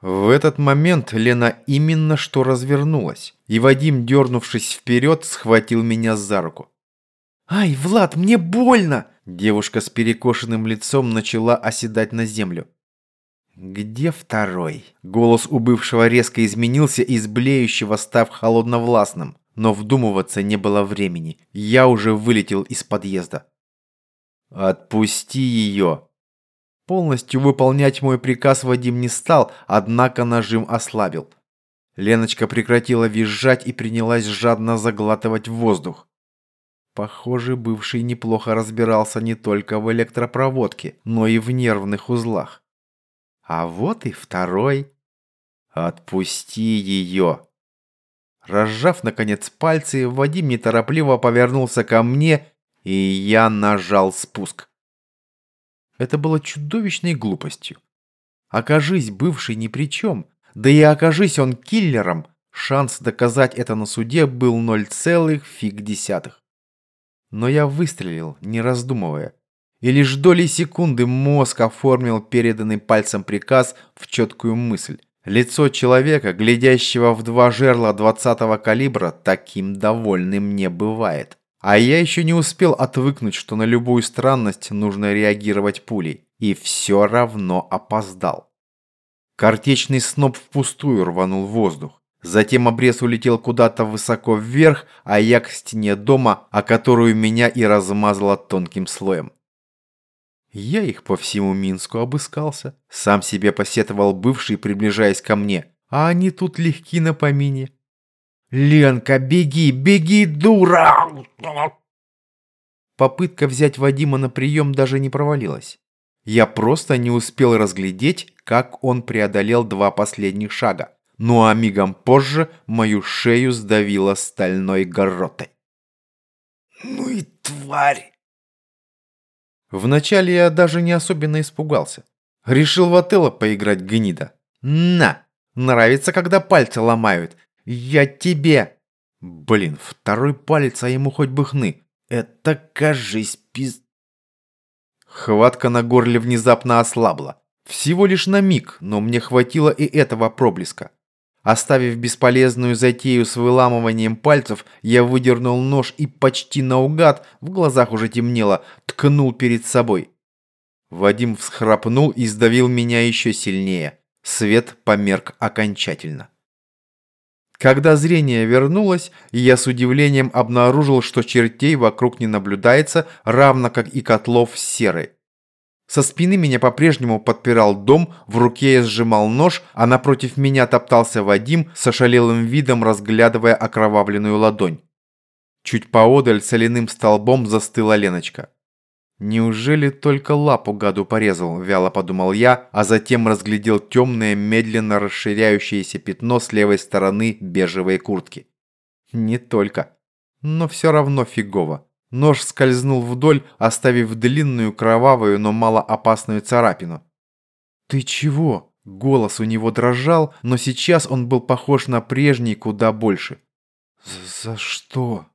В этот момент Лена именно что развернулась, и Вадим, дернувшись вперед, схватил меня за руку. «Ай, Влад, мне больно!» Девушка с перекошенным лицом начала оседать на землю. «Где второй?» Голос у бывшего резко изменился, из блеющего став холодновластным. Но вдумываться не было времени. Я уже вылетел из подъезда. «Отпусти ее!» Полностью выполнять мой приказ Вадим не стал, однако нажим ослабил. Леночка прекратила визжать и принялась жадно заглатывать воздух. Похоже, бывший неплохо разбирался не только в электропроводке, но и в нервных узлах. А вот и второй. «Отпусти ее!» Разжав, наконец, пальцы, Вадим неторопливо повернулся ко мне, и я нажал спуск. Это было чудовищной глупостью. Окажись бывший ни при чем, да и окажись он киллером, шанс доказать это на суде был ноль целых фиг десятых. Но я выстрелил, не раздумывая. И лишь доли секунды мозг оформил переданный пальцем приказ в четкую мысль. Лицо человека, глядящего в два жерла 20-го калибра, таким довольным не бывает. А я еще не успел отвыкнуть, что на любую странность нужно реагировать пулей. И все равно опоздал. Картечный сноп впустую рванул воздух. Затем обрез улетел куда-то высоко вверх, а я к стене дома, о которую меня и размазало тонким слоем. Я их по всему Минску обыскался. Сам себе посетовал бывший, приближаясь ко мне. А они тут легки на помине. «Ленка, беги, беги, дура!» Попытка взять Вадима на прием даже не провалилась. Я просто не успел разглядеть, как он преодолел два последних шага. Ну а мигом позже мою шею сдавило стальной горотой. «Ну и тварь!» Вначале я даже не особенно испугался. Решил в Отелло поиграть гнида. На! Нравится, когда пальцы ломают. Я тебе! Блин, второй палец, а ему хоть бы хны. Это, кажись, пиз... Хватка на горле внезапно ослабла. Всего лишь на миг, но мне хватило и этого проблеска. Оставив бесполезную затею с выламыванием пальцев, я выдернул нож и почти наугад, в глазах уже темнело, ткнул перед собой. Вадим всхрапнул и сдавил меня еще сильнее. Свет померк окончательно. Когда зрение вернулось, я с удивлением обнаружил, что чертей вокруг не наблюдается, равно как и котлов с серой. Со спины меня по-прежнему подпирал дом, в руке я сжимал нож, а напротив меня топтался Вадим с ошалелым видом, разглядывая окровавленную ладонь. Чуть поодаль соляным столбом застыла Леночка. «Неужели только лапу гаду порезал?» – вяло подумал я, а затем разглядел темное, медленно расширяющееся пятно с левой стороны бежевой куртки. «Не только. Но все равно фигово. Нож скользнул вдоль, оставив длинную, кровавую, но малоопасную царапину. «Ты чего?» Голос у него дрожал, но сейчас он был похож на прежний куда больше. «За что?»